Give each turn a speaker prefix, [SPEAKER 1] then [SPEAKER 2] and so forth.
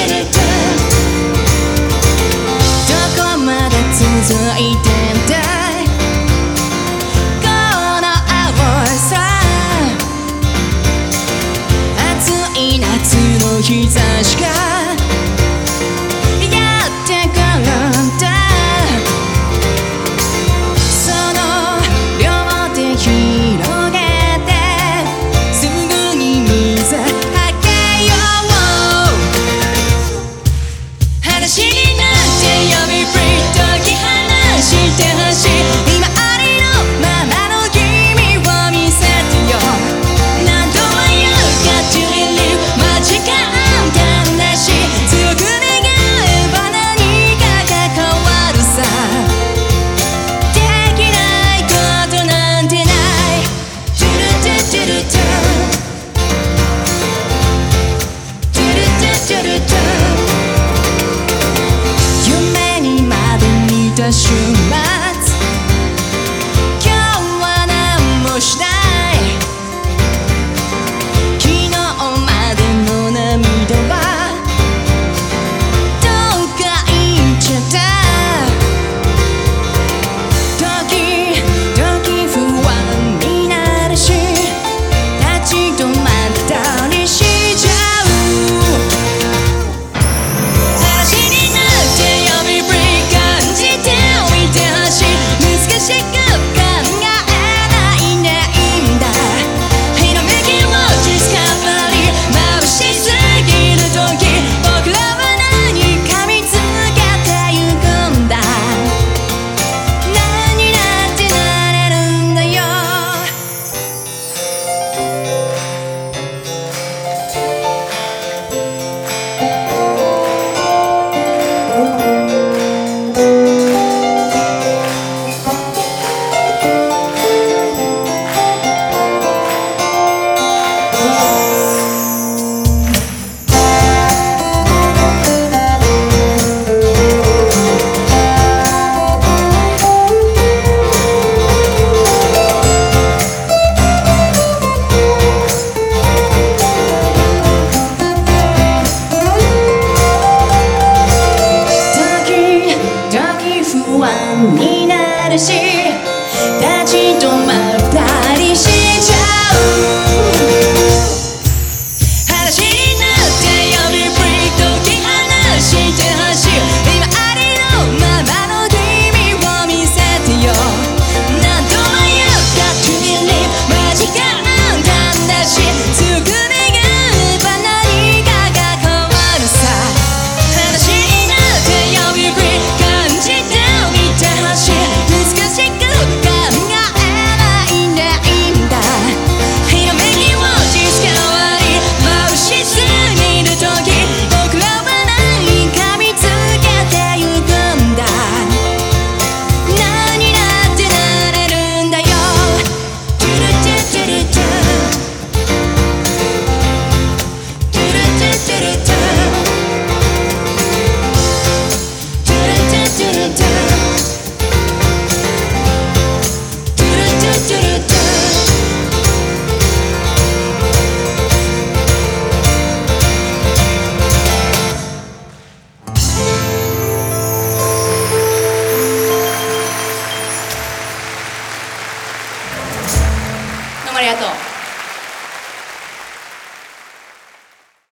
[SPEAKER 1] 「どこまで続いた」that you